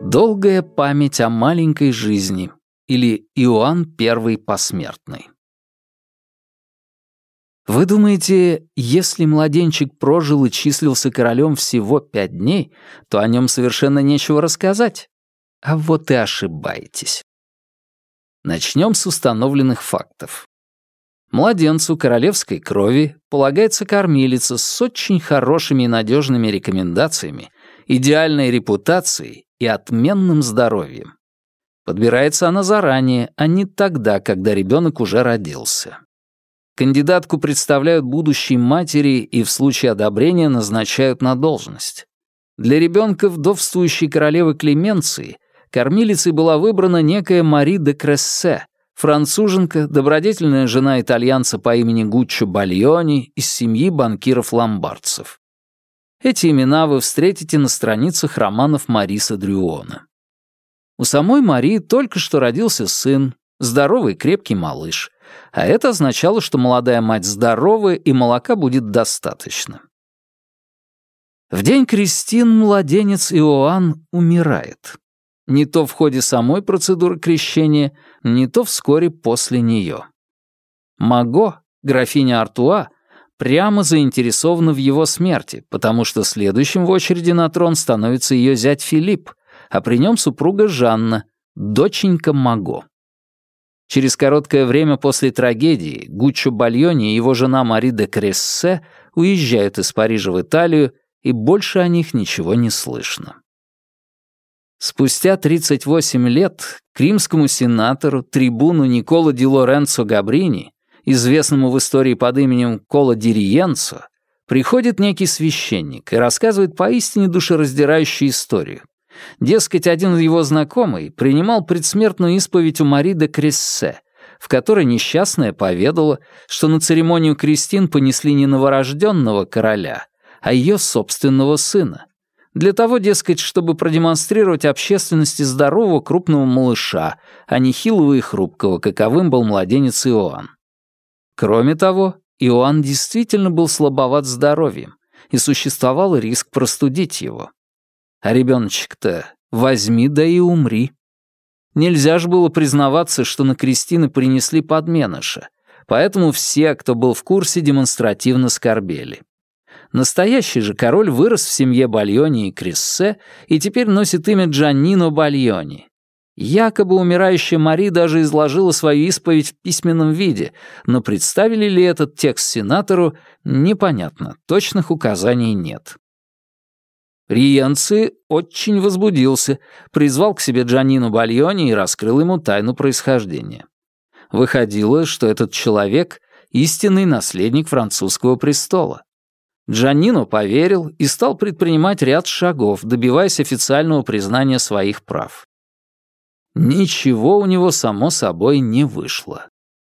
Долгая память о маленькой жизни или Иоанн Первый Посмертный. Вы думаете, если младенчик прожил и числился королем всего пять дней, то о нем совершенно нечего рассказать? А вот и ошибаетесь. Начнем с установленных фактов. Младенцу королевской крови полагается кормилица с очень хорошими и надежными рекомендациями, идеальной репутацией и отменным здоровьем. Подбирается она заранее, а не тогда, когда ребенок уже родился. Кандидатку представляют будущей матери и в случае одобрения назначают на должность. Для ребенка вдовствующей королевы Клеменции кормилицей была выбрана некая Мари де Крессе, француженка, добродетельная жена итальянца по имени Гуччо Бальони из семьи банкиров-ломбардцев. Эти имена вы встретите на страницах романов Мариса Дрюона. У самой Марии только что родился сын, здоровый крепкий малыш, а это означало, что молодая мать здоровая и молока будет достаточно. В день крестин младенец Иоанн умирает не то в ходе самой процедуры крещения, не то вскоре после нее. Маго, графиня Артуа, прямо заинтересована в его смерти, потому что следующим в очереди на трон становится ее зять Филипп, а при нем супруга Жанна, доченька Маго. Через короткое время после трагедии Гуччо Бальони и его жена Мари де Крессе уезжают из Парижа в Италию, и больше о них ничего не слышно. Спустя 38 лет к римскому сенатору, трибуну Никола ди Лоренцо Габрини, известному в истории под именем Кола Дириенцо, приходит некий священник и рассказывает поистине душераздирающую историю. Дескать, один его знакомый принимал предсмертную исповедь у Мари де Крессе, в которой несчастная поведала, что на церемонию крестин понесли не новорожденного короля, а ее собственного сына, для того, дескать, чтобы продемонстрировать общественности здорового крупного малыша, а не хилого и хрупкого, каковым был младенец Иоанн. Кроме того, Иоанн действительно был слабоват здоровьем, и существовал риск простудить его. А ребеночек-то возьми да и умри. Нельзя же было признаваться, что на крестины принесли подменыша, поэтому все, кто был в курсе, демонстративно скорбели. Настоящий же король вырос в семье Бальони и Криссе и теперь носит имя Джаннино Бальони. Якобы умирающая Мари даже изложила свою исповедь в письменном виде, но представили ли этот текст сенатору, непонятно, точных указаний нет. Риенци очень возбудился, призвал к себе Джанину Бальони и раскрыл ему тайну происхождения. Выходило, что этот человек — истинный наследник французского престола. Джаннино поверил и стал предпринимать ряд шагов, добиваясь официального признания своих прав. Ничего у него, само собой, не вышло.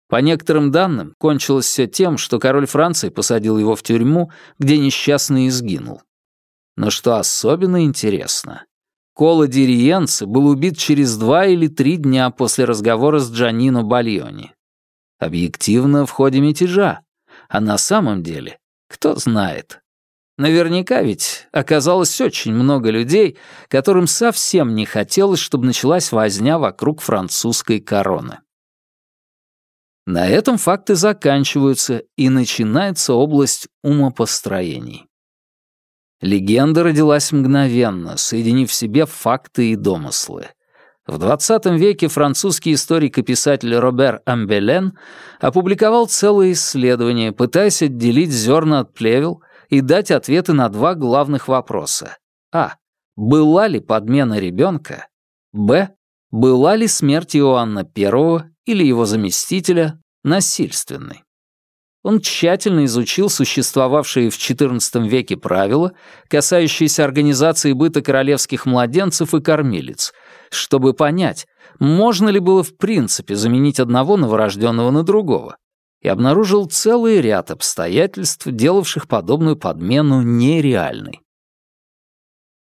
По некоторым данным, кончилось все тем, что король Франции посадил его в тюрьму, где несчастный изгинул. Но что особенно интересно, Кола Дириенце был убит через два или три дня после разговора с Джанино Бальони. Объективно в ходе мятежа, а на самом деле кто знает. Наверняка ведь оказалось очень много людей, которым совсем не хотелось, чтобы началась возня вокруг французской короны. На этом факты заканчиваются, и начинается область умопостроений. Легенда родилась мгновенно, соединив в себе факты и домыслы. В XX веке французский историк и писатель Робер Амбелен опубликовал целое исследование, пытаясь отделить зерна от плевел и дать ответы на два главных вопроса. А. Была ли подмена ребенка? Б. Была ли смерть Иоанна I или его заместителя насильственной? Он тщательно изучил существовавшие в XIV веке правила, касающиеся организации быта королевских младенцев и кормилиц, чтобы понять, можно ли было в принципе заменить одного новорожденного на другого, и обнаружил целый ряд обстоятельств, делавших подобную подмену нереальной.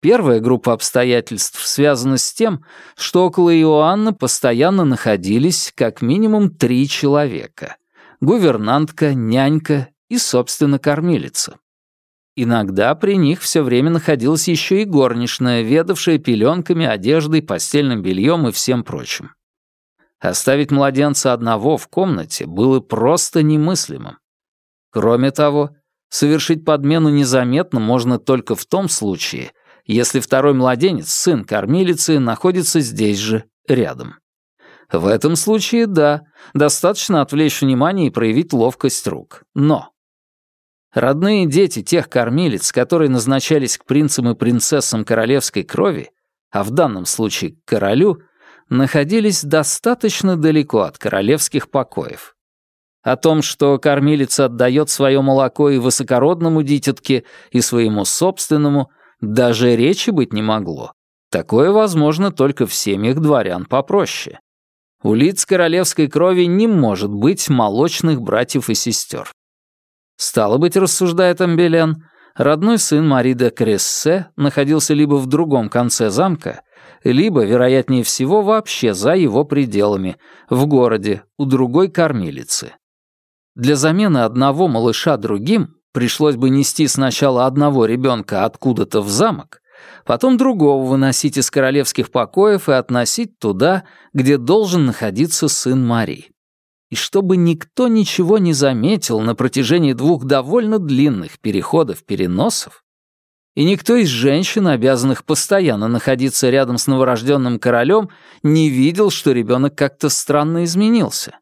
Первая группа обстоятельств связана с тем, что около Иоанна постоянно находились как минимум три человека — гувернантка, нянька и, собственно, кормилица. Иногда при них все время находилась еще и горничная, ведавшая пеленками, одеждой, постельным бельем и всем прочим. Оставить младенца одного в комнате было просто немыслимым. Кроме того, совершить подмену незаметно можно только в том случае, если второй младенец, сын кормилицы, находится здесь же, рядом. В этом случае, да, достаточно отвлечь внимание и проявить ловкость рук. Но родные дети тех кормилиц, которые назначались к принцам и принцессам королевской крови, а в данном случае к королю, находились достаточно далеко от королевских покоев. О том, что кормилица отдает свое молоко и высокородному дитятке, и своему собственному, даже речи быть не могло. Такое возможно только в семьях дворян попроще. У лиц королевской крови не может быть молочных братьев и сестер. Стало быть, рассуждает Амбелен, родной сын Мари де Крессе находился либо в другом конце замка, либо, вероятнее всего, вообще за его пределами, в городе, у другой кормилицы. Для замены одного малыша другим пришлось бы нести сначала одного ребенка откуда-то в замок, потом другого выносить из королевских покоев и относить туда, где должен находиться сын Марии. И чтобы никто ничего не заметил на протяжении двух довольно длинных переходов-переносов, и никто из женщин, обязанных постоянно находиться рядом с новорожденным королем, не видел, что ребенок как-то странно изменился.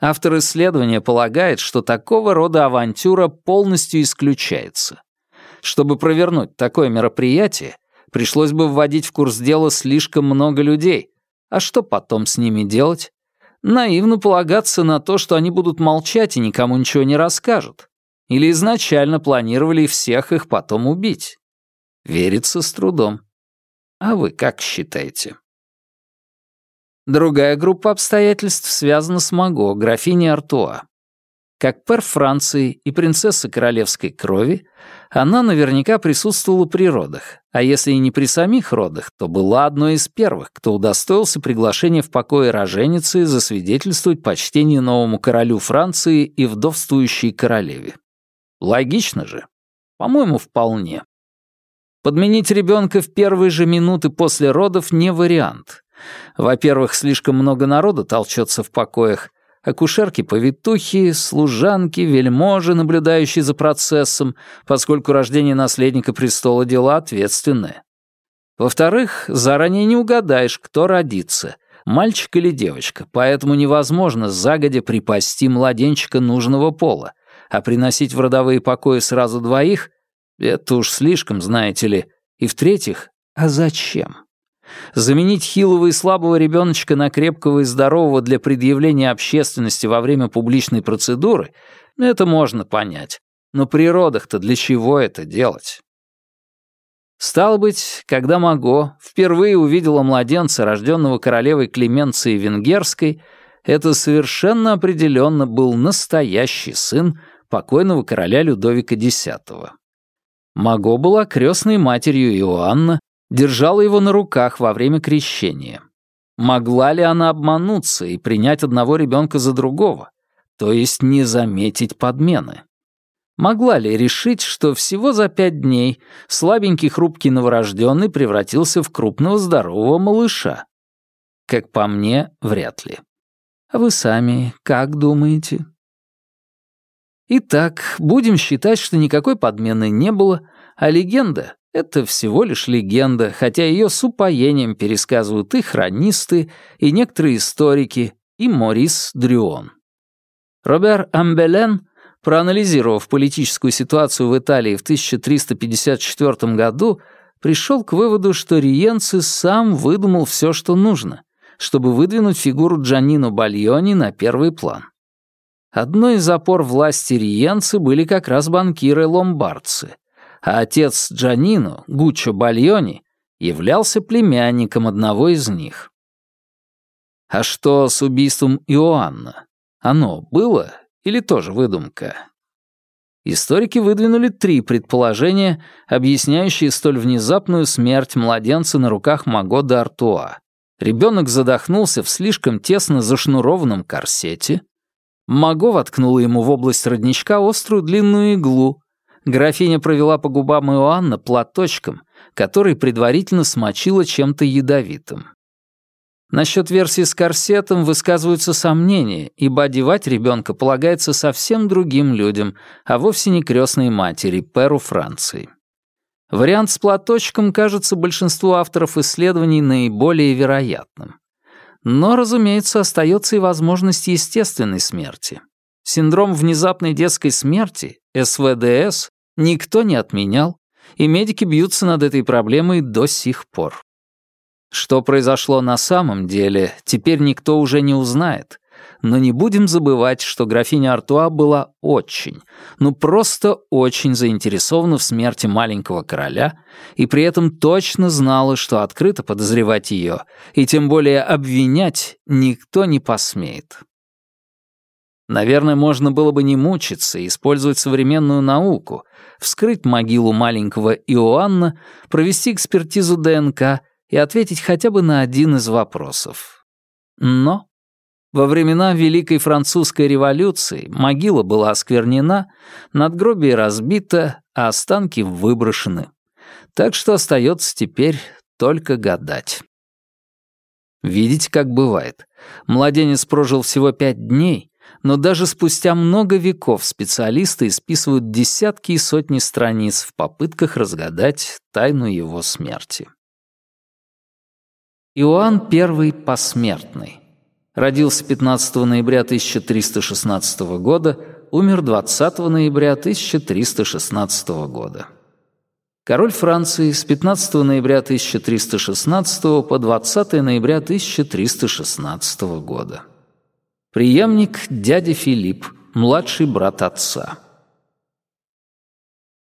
Автор исследования полагает, что такого рода авантюра полностью исключается. Чтобы провернуть такое мероприятие, пришлось бы вводить в курс дела слишком много людей. А что потом с ними делать? Наивно полагаться на то, что они будут молчать и никому ничего не расскажут. Или изначально планировали всех их потом убить. Верится с трудом. А вы как считаете? Другая группа обстоятельств связана с Маго, графиней Артуа. Как пэр Франции и принцесса королевской крови, она наверняка присутствовала при родах, а если и не при самих родах, то была одной из первых, кто удостоился приглашения в покое роженицы засвидетельствовать почтение новому королю Франции и вдовствующей королеве. Логично же? По-моему, вполне. Подменить ребенка в первые же минуты после родов не вариант. Во-первых, слишком много народа толчется в покоях, акушерки-повитухи, служанки, вельможи, наблюдающие за процессом, поскольку рождение наследника престола — дело ответственное. Во-вторых, заранее не угадаешь, кто родится, мальчик или девочка, поэтому невозможно загодя припасти младенчика нужного пола, а приносить в родовые покои сразу двоих — это уж слишком, знаете ли. И в-третьих, а зачем? Заменить хилого и слабого ребеночка на крепкого и здорового для предъявления общественности во время публичной процедуры — это можно понять. Но при родах-то для чего это делать? Стало быть, когда Маго впервые увидела младенца, рожденного королевой Клеменцией Венгерской, это совершенно определенно был настоящий сын покойного короля Людовика X. Маго была крестной матерью Иоанна, держала его на руках во время крещения. Могла ли она обмануться и принять одного ребенка за другого, то есть не заметить подмены? Могла ли решить, что всего за пять дней слабенький хрупкий новорожденный превратился в крупного здорового малыша? Как по мне, вряд ли. А вы сами как думаете? Итак, будем считать, что никакой подмены не было, а легенда это всего лишь легенда, хотя ее с упоением пересказывают и хронисты, и некоторые историки, и Морис Дрюон. Робер Амбелен, проанализировав политическую ситуацию в Италии в 1354 году, пришел к выводу, что Риенци сам выдумал все, что нужно, чтобы выдвинуть фигуру Джанино Бальони на первый план. Одной из опор власти Риенци были как раз банкиры-ломбардцы — а отец Джанино, Гуччо Бальони, являлся племянником одного из них. А что с убийством Иоанна? Оно было или тоже выдумка? Историки выдвинули три предположения, объясняющие столь внезапную смерть младенца на руках Маго де Артуа. Ребенок задохнулся в слишком тесно зашнурованном корсете. Маго воткнула ему в область родничка острую длинную иглу, Графиня провела по губам Иоанна платочком, который предварительно смочила чем-то ядовитым. Насчет версии с корсетом высказываются сомнения, ибо одевать ребенка полагается совсем другим людям, а вовсе не крестной матери, Перу Франции. Вариант с платочком кажется большинству авторов исследований наиболее вероятным. Но, разумеется, остается и возможность естественной смерти. Синдром внезапной детской смерти, СВДС, никто не отменял, и медики бьются над этой проблемой до сих пор. Что произошло на самом деле, теперь никто уже не узнает. Но не будем забывать, что графиня Артуа была очень, ну просто очень заинтересована в смерти маленького короля и при этом точно знала, что открыто подозревать ее и тем более обвинять никто не посмеет. Наверное, можно было бы не мучиться и использовать современную науку, вскрыть могилу маленького Иоанна, провести экспертизу ДНК и ответить хотя бы на один из вопросов. Но во времена Великой Французской революции могила была осквернена, надгробие разбито, а останки выброшены. Так что остается теперь только гадать. Видите, как бывает. Младенец прожил всего пять дней, но даже спустя много веков специалисты исписывают десятки и сотни страниц в попытках разгадать тайну его смерти. Иоанн I посмертный. Родился 15 ноября 1316 года, умер 20 ноября 1316 года. Король Франции с 15 ноября 1316 по 20 ноября 1316 года. Преемник дядя Филипп, младший брат отца.